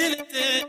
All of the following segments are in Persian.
did it.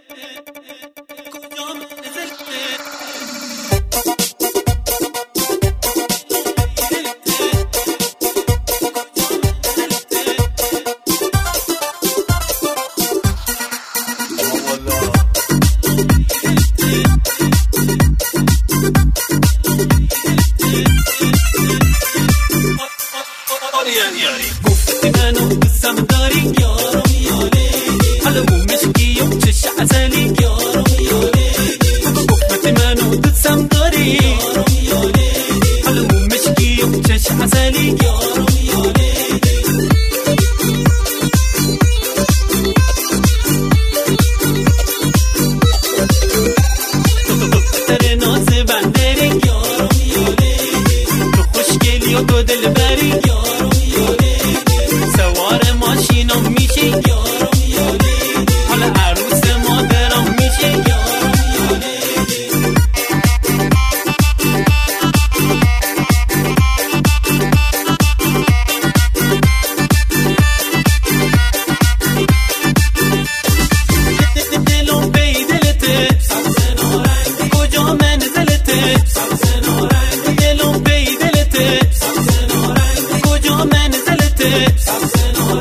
منزلته سبز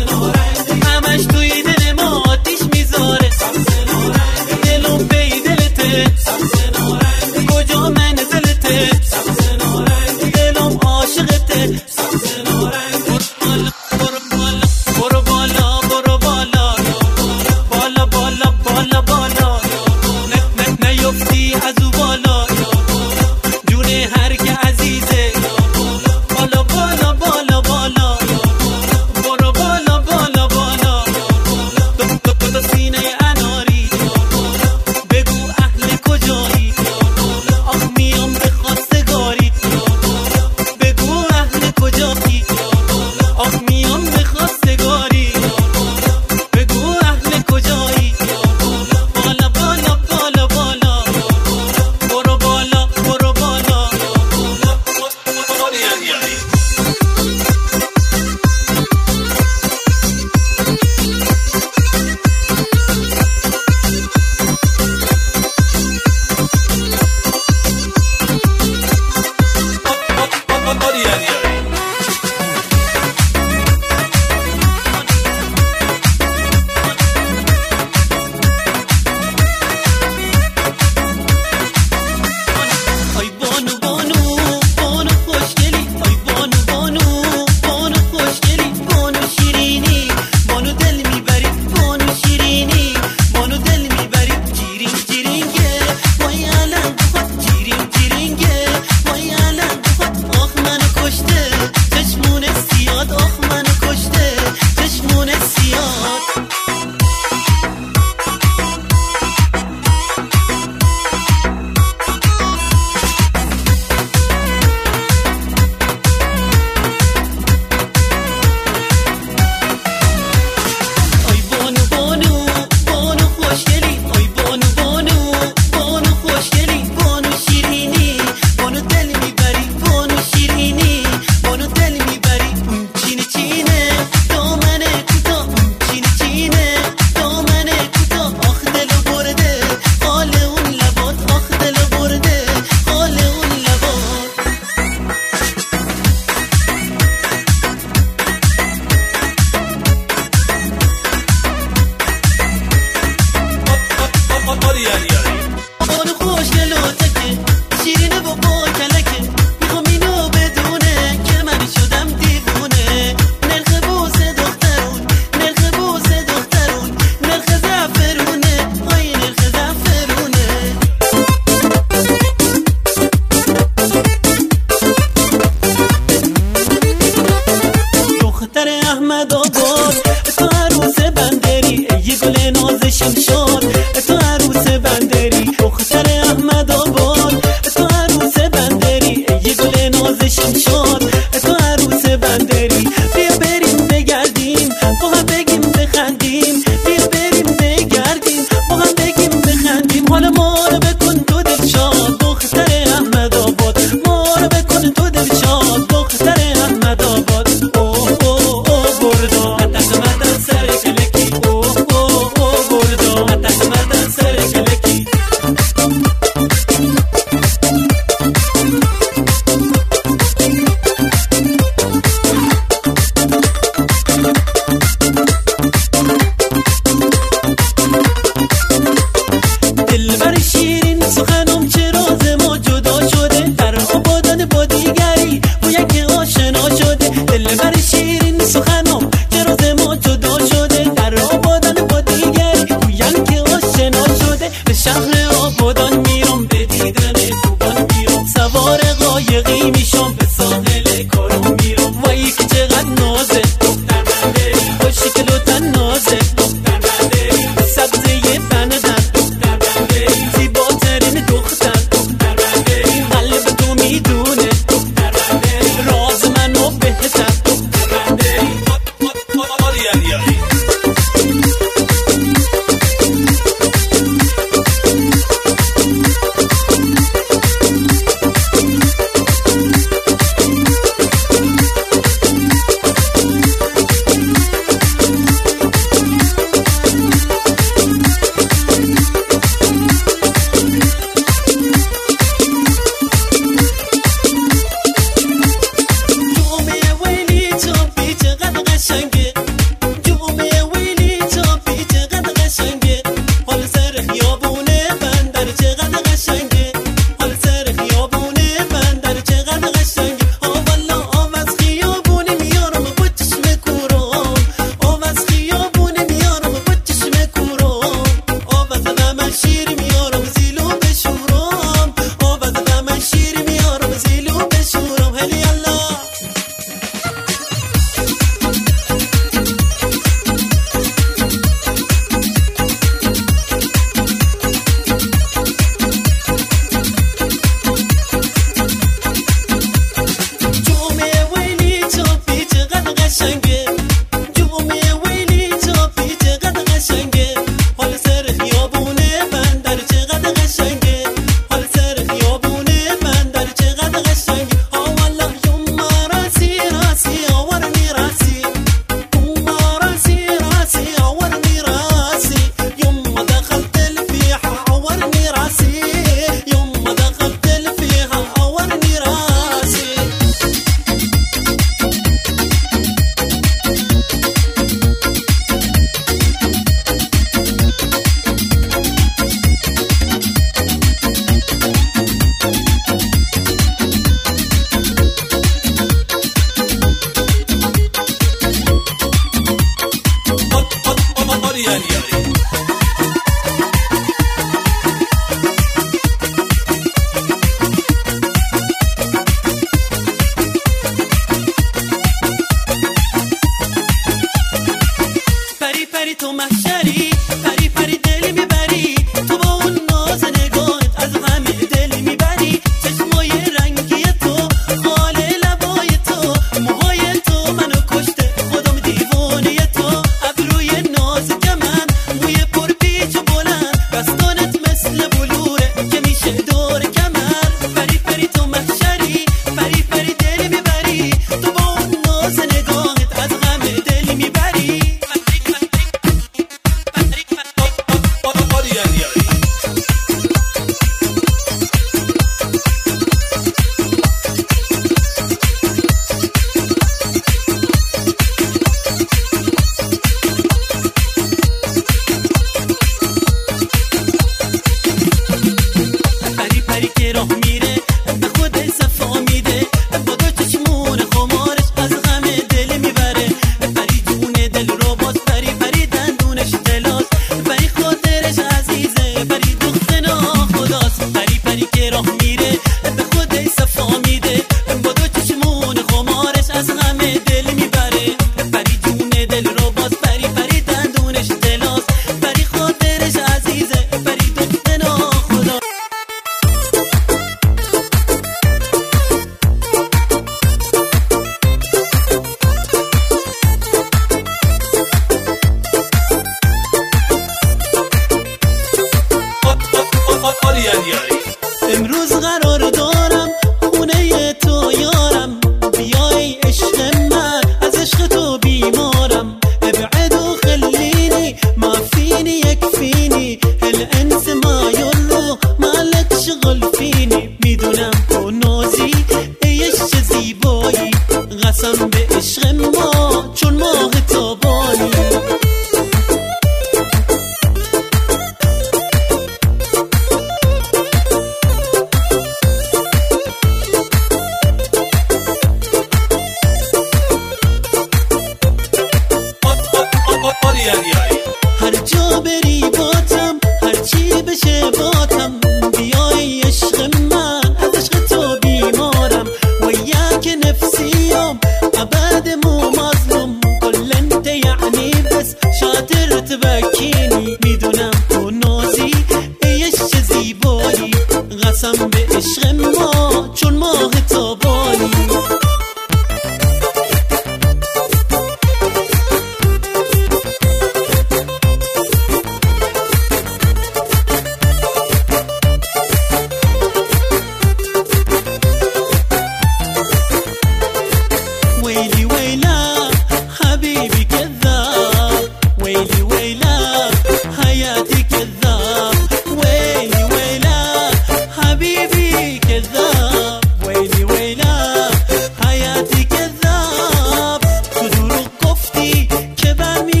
bá mi.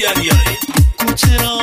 yeah, yeah. कुछ रहा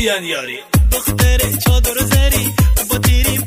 یاری. دختر چادر زری با تیری